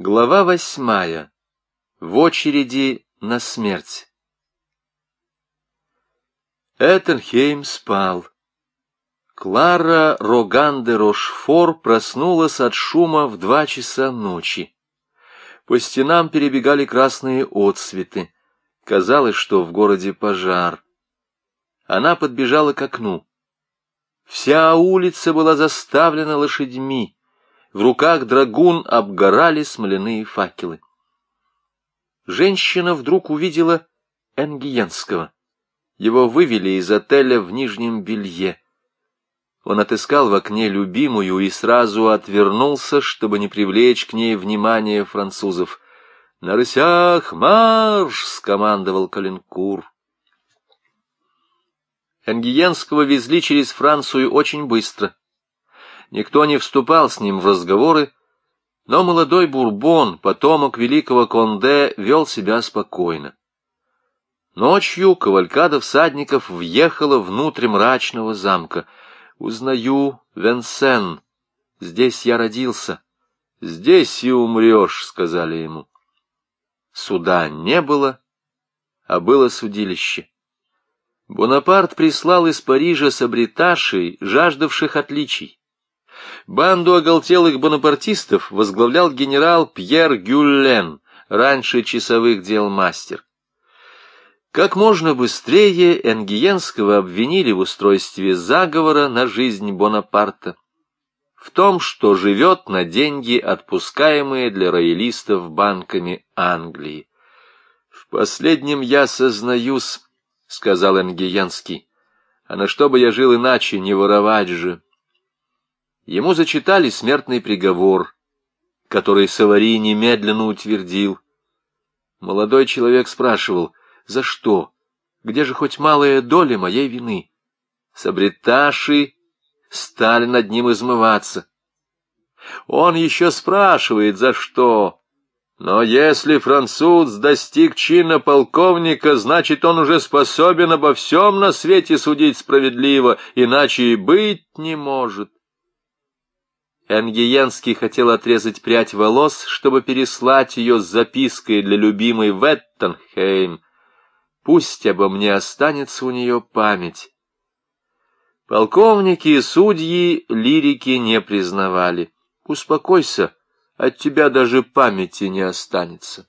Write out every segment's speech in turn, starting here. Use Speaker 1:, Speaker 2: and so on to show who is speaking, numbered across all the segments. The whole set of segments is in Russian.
Speaker 1: Глава восьмая. В очереди на смерть. Эттенхейм спал. Клара Роганде Рошфор проснулась от шума в два часа ночи. По стенам перебегали красные отсветы. Казалось, что в городе пожар. Она подбежала к окну. Вся улица была заставлена лошадьми в руках драгун обгорали смоляные факелы. Женщина вдруг увидела Энгиенского. Его вывели из отеля в нижнем белье. Он отыскал в окне любимую и сразу отвернулся, чтобы не привлечь к ней внимание французов. «На рысях марш!» — скомандовал Калинкур. Энгиенского везли через Францию очень быстро. Никто не вступал с ним в разговоры, но молодой Бурбон, потомок великого Конде, вел себя спокойно. Ночью кавалькада всадников въехала внутрь мрачного замка. «Узнаю Венсен. Здесь я родился. Здесь и умрешь», — сказали ему. Суда не было, а было судилище. Бонапарт прислал из Парижа сабриташей, жаждавших отличий. Банду оголтелых бонапартистов возглавлял генерал Пьер Гюллен, раньше часовых дел мастер. Как можно быстрее Энгиенского обвинили в устройстве заговора на жизнь Бонапарта. В том, что живет на деньги, отпускаемые для роялистов банками Англии. «В последнем я сознаюсь», — сказал Энгиенский, — «а на что бы я жил иначе, не воровать же». Ему зачитали смертный приговор, который Савари немедленно утвердил. Молодой человек спрашивал, за что? Где же хоть малая доля моей вины? Сабриташи стали над ним измываться. Он еще спрашивает, за что. Но если француз достиг чина полковника, значит, он уже способен обо всем на свете судить справедливо, иначе и быть не может. Энгиенский хотел отрезать прядь волос, чтобы переслать ее с запиской для любимой Веттенхейм. Пусть обо мне останется у нее память. Полковники и судьи лирики не признавали. Успокойся, от тебя даже памяти не останется.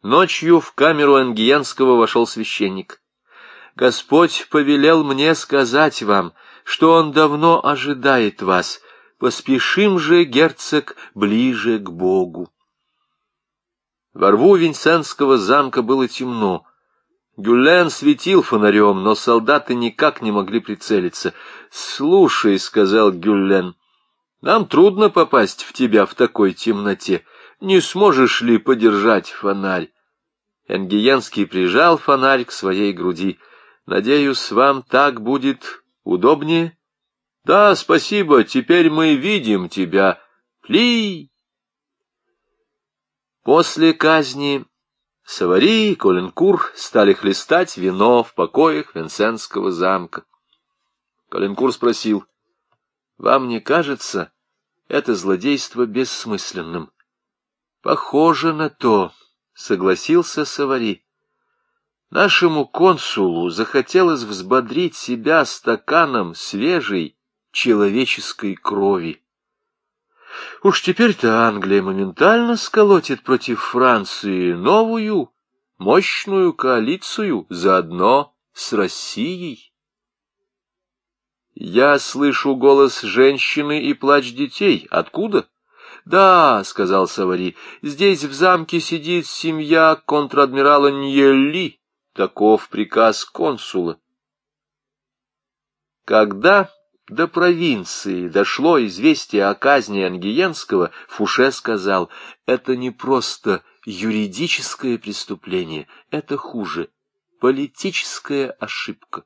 Speaker 1: Ночью в камеру Энгиенского вошел священник. «Господь повелел мне сказать вам», что он давно ожидает вас. Поспешим же, герцог, ближе к Богу. Во рву Винсентского замка было темно. Гюлен светил фонарем, но солдаты никак не могли прицелиться. «Слушай», — сказал Гюлен, — «нам трудно попасть в тебя в такой темноте. Не сможешь ли подержать фонарь?» Энгиенский прижал фонарь к своей груди. «Надеюсь, вам так будет Удобнее? Да, спасибо, теперь мы видим тебя. Пли! После казни Савари и Коленкур стали хлестать вино в покоях Венсенского замка. Коленкур спросил, «Вам не кажется это злодейство бессмысленным?» «Похоже на то», — согласился Савари. Нашему консулу захотелось взбодрить себя стаканом свежей человеческой крови. Уж теперь-то Англия моментально сколотит против Франции новую, мощную коалицию, заодно с Россией. Я слышу голос женщины и плач детей. Откуда? Да, — сказал Савари, — здесь в замке сидит семья контр-адмирала Ньелли. Таков приказ консула. Когда до провинции дошло известие о казни Ангиенского, Фуше сказал, это не просто юридическое преступление, это хуже, политическая ошибка.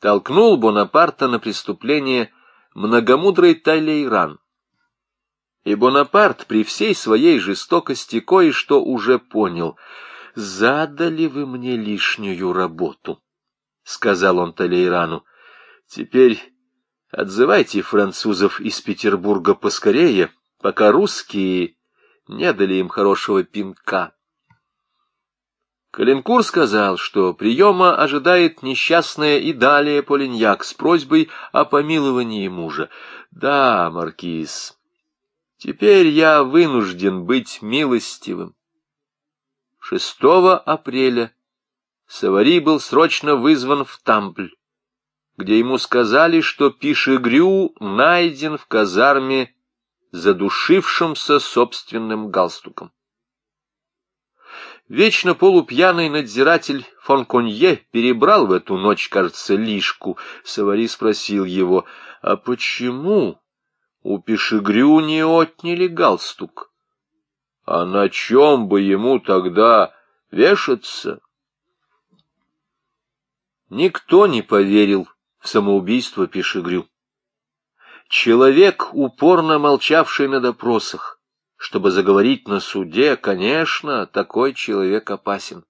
Speaker 1: Толкнул Бонапарта на преступление многомудрый Талейран. И Бонапарт при всей своей жестокости кое-что уже понял — задали вы мне лишнюю работу, — сказал он Талейрану. — Теперь Отзывайте французов из Петербурга поскорее, пока русские не дали им хорошего пинка. Калинкур сказал, что приема ожидает несчастная и далее Полиньяк с просьбой о помиловании мужа. Да, маркиз, теперь я вынужден быть милостивым. 6 апреля Савари был срочно вызван в Тампль где ему сказали, что Пишегрю найден в казарме задушившимся собственным галстуком. Вечно полупьяный надзиратель фон Конье перебрал в эту ночь, кажется, лишку. Савари спросил его, а почему у Пишегрю не отняли галстук? А на чем бы ему тогда вешаться? Никто не поверил в самоубийство Пешегрю. Человек, упорно молчавший на допросах, чтобы заговорить на суде, конечно, такой человек опасен.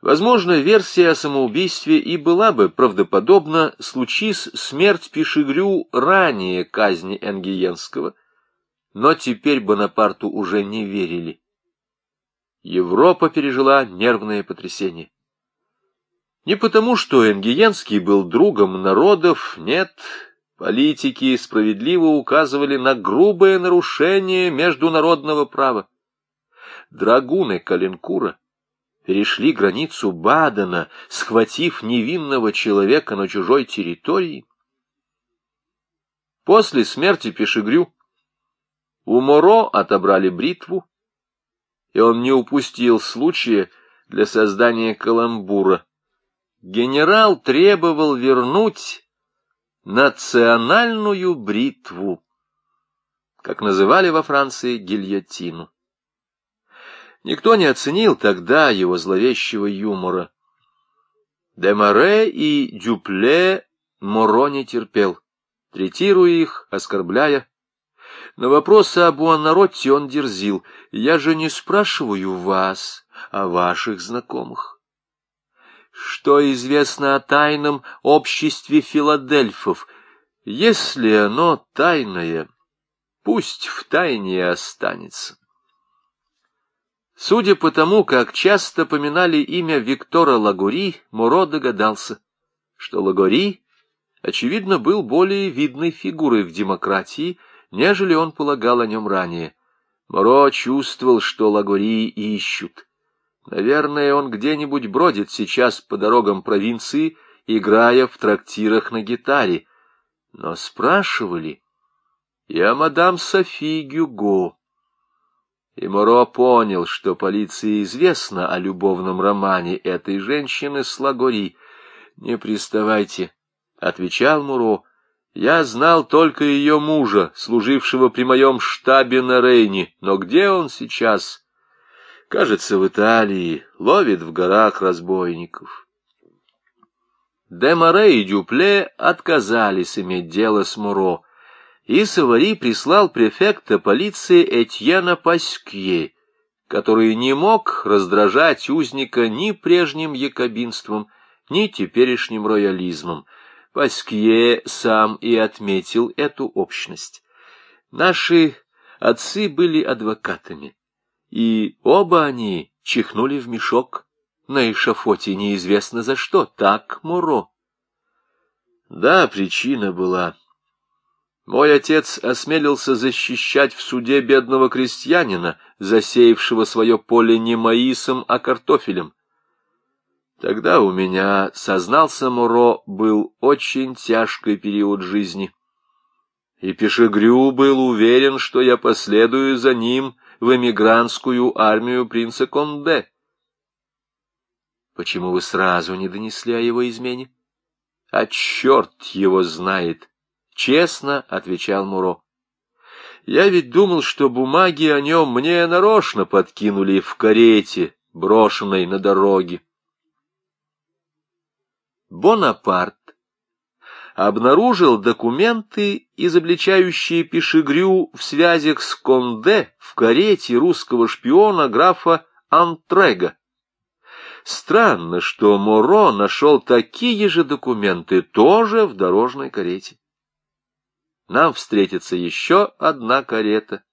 Speaker 1: Возможно, версия о самоубийстве и была бы правдоподобна, случись смерть Пешегрю ранее казни Энгиенского, но теперь Бонапарту уже не верили. Европа пережила нервное потрясение. Не потому, что Энгиенский был другом народов, нет, политики справедливо указывали на грубое нарушение международного права. Драгуны Калинкура перешли границу Бадена, схватив невинного человека на чужой территории. После смерти Пешегрю у Моро отобрали бритву, и он не упустил случая для создания каламбура генерал требовал вернуть национальную бритву, как называли во Франции гильотину. Никто не оценил тогда его зловещего юмора. Демаре и Дюпле Моро не терпел, третируя их, оскорбляя. На вопросы об Уаннаротте он дерзил. «Я же не спрашиваю вас о ваших знакомых» что известно о тайном обществе филадельфов. Если оно тайное, пусть в тайне останется. Судя по тому, как часто поминали имя Виктора Лагури, Муро догадался, что Лагури, очевидно, был более видной фигурой в демократии, нежели он полагал о нем ранее. Моро чувствовал, что Лагури ищут. Наверное, он где-нибудь бродит сейчас по дорогам провинции, играя в трактирах на гитаре. Но спрашивали и о мадам Софи Гюго. И Моро понял, что полиции известно о любовном романе этой женщины с Лагори. «Не приставайте», — отвечал Муро. «Я знал только ее мужа, служившего при моем штабе на Рейне, но где он сейчас?» Кажется, в Италии ловит в горах разбойников. Демаре и Дюпле отказались иметь дело с Муро, и Савари прислал префекта полиции Этьена Паскье, который не мог раздражать узника ни прежним якобинством, ни теперешним роялизмом. Паскье сам и отметил эту общность. Наши отцы были адвокатами и оба они чихнули в мешок на эшафоте неизвестно за что, так, Муро? Да, причина была. Мой отец осмелился защищать в суде бедного крестьянина, засеявшего свое поле не маисом, а картофелем. Тогда у меня, сознался Муро, был очень тяжкий период жизни. И Пешегрю был уверен, что я последую за ним — в эмигрантскую армию принца Конде. Почему вы сразу не донесли о его измене? А черт его знает, честно отвечал Муро. Я ведь думал, что бумаги о нем мне нарочно подкинули в карете, брошенной на дороге. Бонапарт обнаружил документы, изобличающие Пешегрю в связях с Конде в карете русского шпиона графа Антрега. Странно, что Моро нашел такие же документы тоже в дорожной карете. Нам встретится еще одна карета,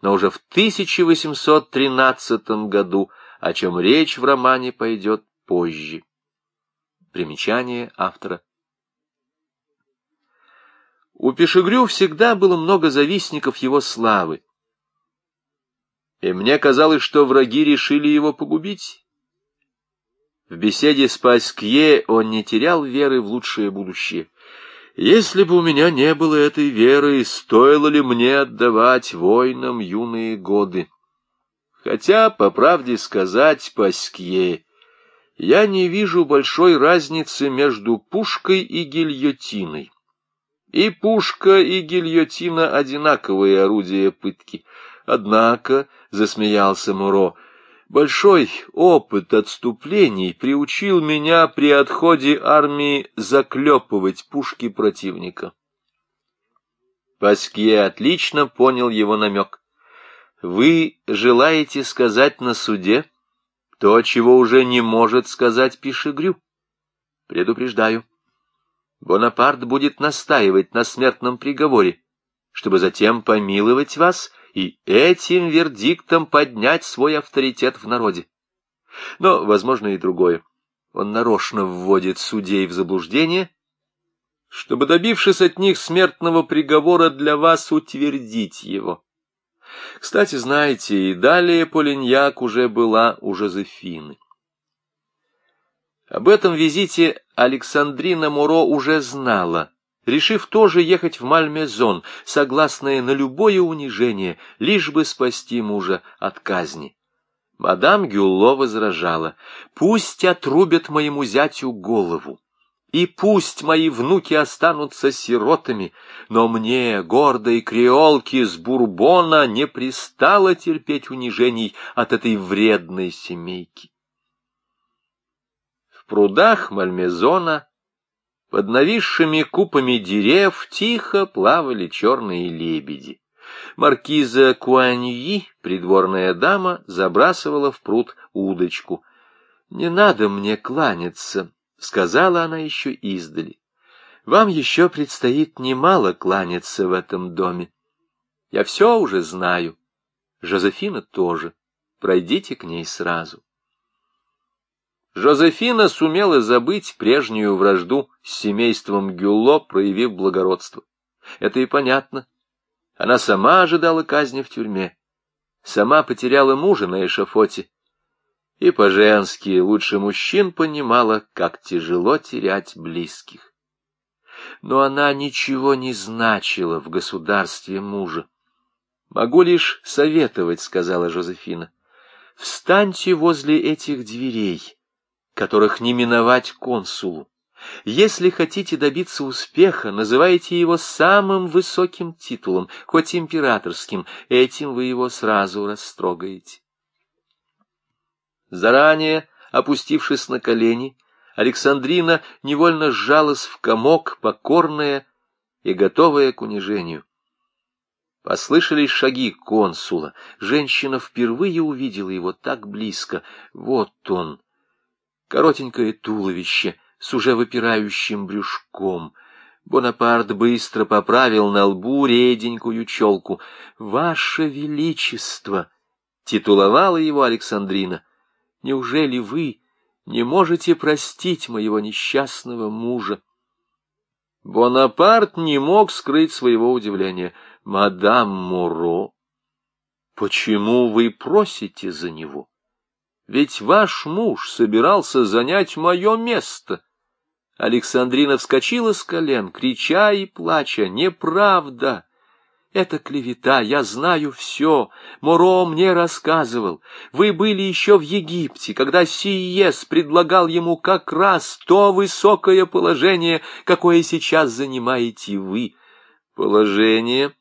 Speaker 1: но уже в 1813 году, о чем речь в романе пойдет позже. Примечание автора. У Пешегрю всегда было много завистников его славы. И мне казалось, что враги решили его погубить. В беседе с Паскье он не терял веры в лучшее будущее. Если бы у меня не было этой веры, стоило ли мне отдавать воинам юные годы? Хотя, по правде сказать, Паскье, я не вижу большой разницы между пушкой и гильотиной. И пушка, и гильотина — одинаковые орудия пытки. Однако, — засмеялся Муро, — Большой опыт отступлений приучил меня при отходе армии заклепывать пушки противника. Паскье отлично понял его намек. Вы желаете сказать на суде то, чего уже не может сказать Пишегрю? Предупреждаю. Бонапарт будет настаивать на смертном приговоре, чтобы затем помиловать вас и этим вердиктом поднять свой авторитет в народе. Но, возможно, и другое. Он нарочно вводит судей в заблуждение, чтобы, добившись от них смертного приговора, для вас утвердить его. Кстати, знаете, и далее Полиньяк уже была у Жозефины. Об этом визите Александрина Муро уже знала, решив тоже ехать в Мальмезон, согласная на любое унижение, лишь бы спасти мужа от казни. Мадам Гюлло возражала, «Пусть отрубят моему зятю голову, и пусть мои внуки останутся сиротами, но мне, гордой креолке с Бурбона, не пристало терпеть унижений от этой вредной семейки». В прудах Мальмезона под нависшими купами дерев тихо плавали черные лебеди. Маркиза Куаньи, придворная дама, забрасывала в пруд удочку. «Не надо мне кланяться», — сказала она еще издали. «Вам еще предстоит немало кланяться в этом доме. Я все уже знаю. Жозефина тоже. Пройдите к ней сразу». Жозефина сумела забыть прежнюю вражду с семейством Гюлло, проявив благородство. Это и понятно. Она сама ожидала казни в тюрьме, сама потеряла мужа на эшафоте, и по-женски лучше мужчин понимала, как тяжело терять близких. Но она ничего не значила в государстве мужа. «Могу лишь советовать», — сказала Жозефина. «Встаньте возле этих дверей» которых не миновать консулу. Если хотите добиться успеха, называйте его самым высоким титулом, хоть императорским, этим вы его сразу растрогаете. Заранее, опустившись на колени, Александрина невольно сжалась в комок, покорная и готовая к унижению. Послышались шаги консула. Женщина впервые увидела его так близко. Вот он, коротенькое туловище с уже выпирающим брюшком. Бонапарт быстро поправил на лбу реденькую челку. «Ваше Величество!» — титуловала его Александрина. «Неужели вы не можете простить моего несчастного мужа?» Бонапарт не мог скрыть своего удивления. «Мадам Муро, почему вы просите за него?» Ведь ваш муж собирался занять мое место. Александрина вскочила с колен, крича и плача. «Неправда! Это клевета, я знаю все. Моро мне рассказывал. Вы были еще в Египте, когда Сиес предлагал ему как раз то высокое положение, какое сейчас занимаете вы. Положение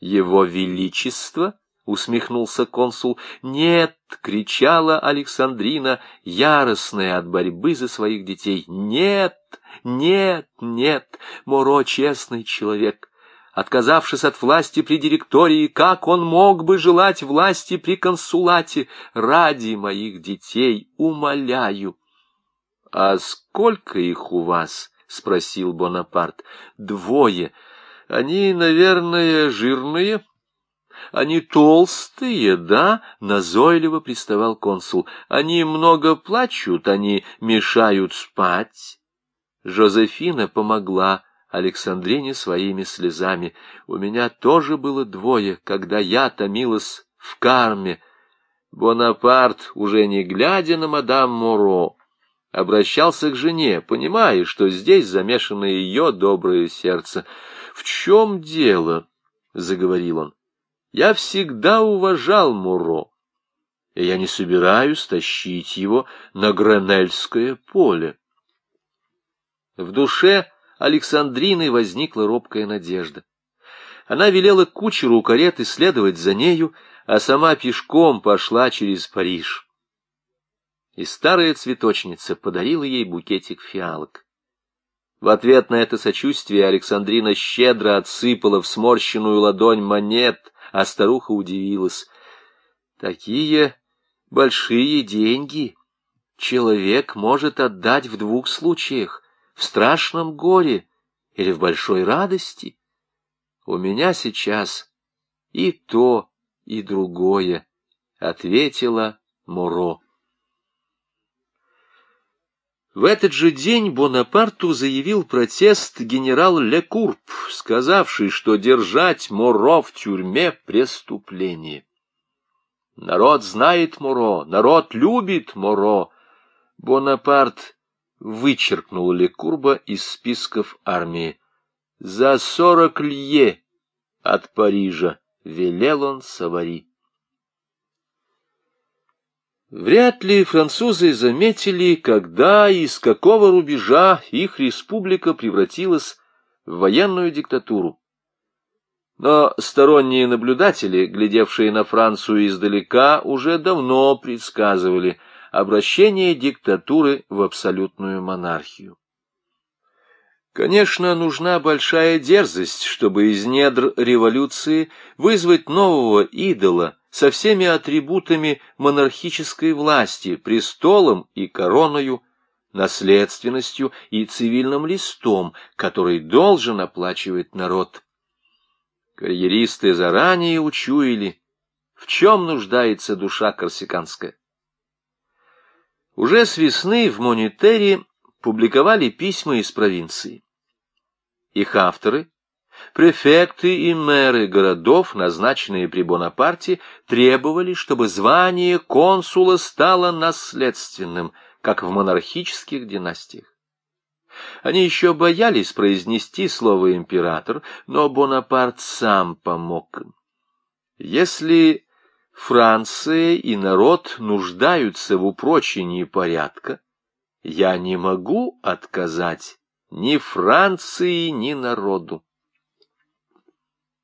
Speaker 1: его величества?» — усмехнулся консул. «Нет!» — кричала Александрина, яростная от борьбы за своих детей. «Нет! Нет! Нет! Моро честный человек, отказавшись от власти при директории, как он мог бы желать власти при консулате? Ради моих детей умоляю. — А сколько их у вас? — спросил Бонапарт. — Двое. Они, наверное, жирные? — Они толстые, да? — назойливо приставал консул. — Они много плачут, они мешают спать. Жозефина помогла Александрине своими слезами. У меня тоже было двое, когда я томилась в карме. Бонапарт, уже не глядя на мадам Моро, обращался к жене, понимая, что здесь замешано ее доброе сердце. — В чем дело? — заговорил он. — Я всегда уважал Муро, и я не собираюсь тащить его на Гренельское поле. В душе Александрины возникла робкая надежда. Она велела кучеру у кареты следовать за нею, а сама пешком пошла через Париж. И старая цветочница подарила ей букетик фиалок. В ответ на это сочувствие Александрина щедро отсыпала в сморщенную ладонь монет, а старуха удивилась. Такие большие деньги человек может отдать в двух случаях в страшном горе или в большой радости. У меня сейчас и то, и другое, — ответила Муро. В этот же день Бонапарту заявил протест генерал Лекурп, сказавший, что держать Моро в тюрьме — преступление. Народ знает Моро, народ любит Моро. Бонапарт вычеркнул Лекурба из списков армии. «За сорок лье от Парижа», — велел он Савари. Вряд ли французы заметили, когда и с какого рубежа их республика превратилась в военную диктатуру. Но сторонние наблюдатели, глядевшие на Францию издалека, уже давно предсказывали — обращение диктатуры в абсолютную монархию. Конечно, нужна большая дерзость, чтобы из недр революции вызвать нового идола со всеми атрибутами монархической власти, престолом и короною, наследственностью и цивильным листом, который должен оплачивать народ. Карьеристы заранее учуяли, в чем нуждается душа корсиканская. Уже с весны в Монитере публиковали письма из провинции. Их авторы, префекты и мэры городов, назначенные при Бонапарте, требовали, чтобы звание консула стало наследственным, как в монархических династиях. Они еще боялись произнести слово «император», но Бонапарт сам помог им. Если Франция и народ нуждаются в упрочении порядка, я не могу отказать ни Франции, ни народу.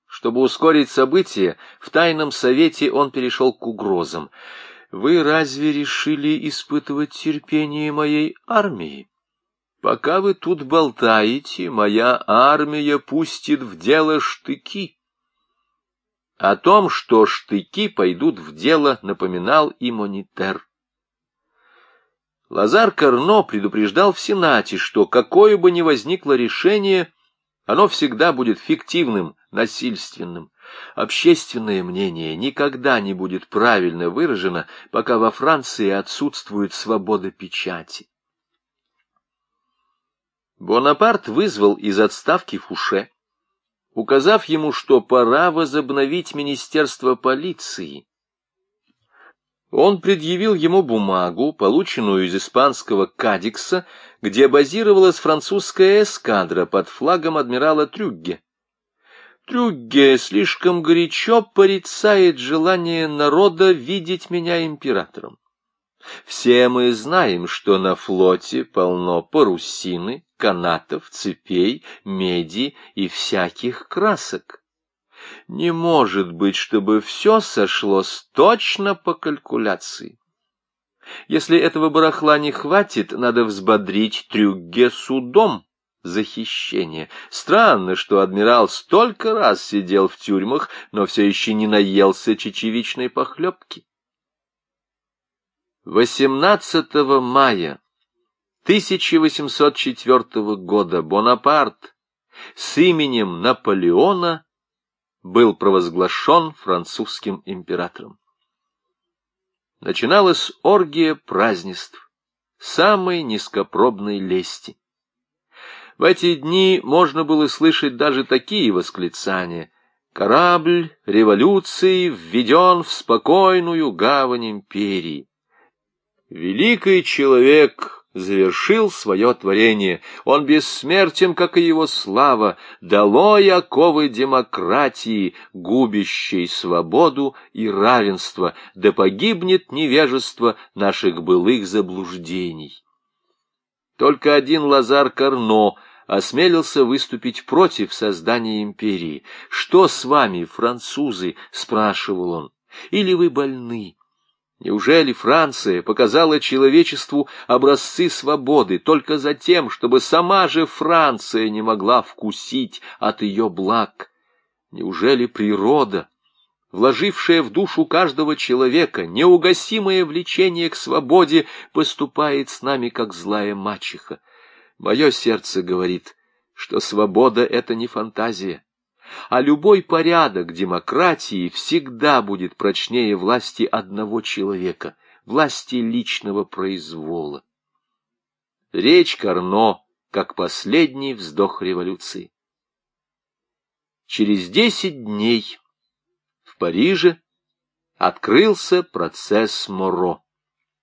Speaker 1: Чтобы ускорить события, в тайном совете он перешел к угрозам. «Вы разве решили испытывать терпение моей армии? Пока вы тут болтаете, моя армия пустит в дело штыки». О том, что штыки пойдут в дело, напоминал и Монитер. Лазар Карно предупреждал в Сенате, что какое бы ни возникло решение, оно всегда будет фиктивным, насильственным. Общественное мнение никогда не будет правильно выражено, пока во Франции отсутствует свобода печати. Бонапарт вызвал из отставки Фуше указав ему, что пора возобновить Министерство полиции. Он предъявил ему бумагу, полученную из испанского Кадикса, где базировалась французская эскадра под флагом адмирала Трюгге. Трюгге слишком горячо порицает желание народа видеть меня императором. Все мы знаем, что на флоте полно парусины, канатов, цепей, меди и всяких красок. Не может быть, чтобы все сошлось точно по калькуляции. Если этого барахла не хватит, надо взбодрить Трюгге судом, за хищение. Странно, что адмирал столько раз сидел в тюрьмах, но все еще не наелся чечевичной похлебки. 18 мая 1804 года Бонапарт с именем Наполеона был провозглашен французским императором. Начиналась оргия празднеств, самой низкопробной лести. В эти дни можно было слышать даже такие восклицания. Корабль революции введен в спокойную гавань империи. Великий человек завершил свое творение. Он бессмертен, как и его слава, долой оковы демократии, губящей свободу и равенство, да погибнет невежество наших былых заблуждений. Только один Лазар Карно осмелился выступить против создания империи. «Что с вами, французы?» — спрашивал он. «Или вы больны?» Неужели Франция показала человечеству образцы свободы только за тем, чтобы сама же Франция не могла вкусить от ее благ? Неужели природа, вложившая в душу каждого человека неугасимое влечение к свободе, поступает с нами как злая мачеха? Мое сердце говорит, что свобода — это не фантазия а любой порядок демократии всегда будет прочнее власти одного человека, власти личного произвола. Речь Карно как последний вздох революции. Через десять дней в Париже открылся процесс Моро.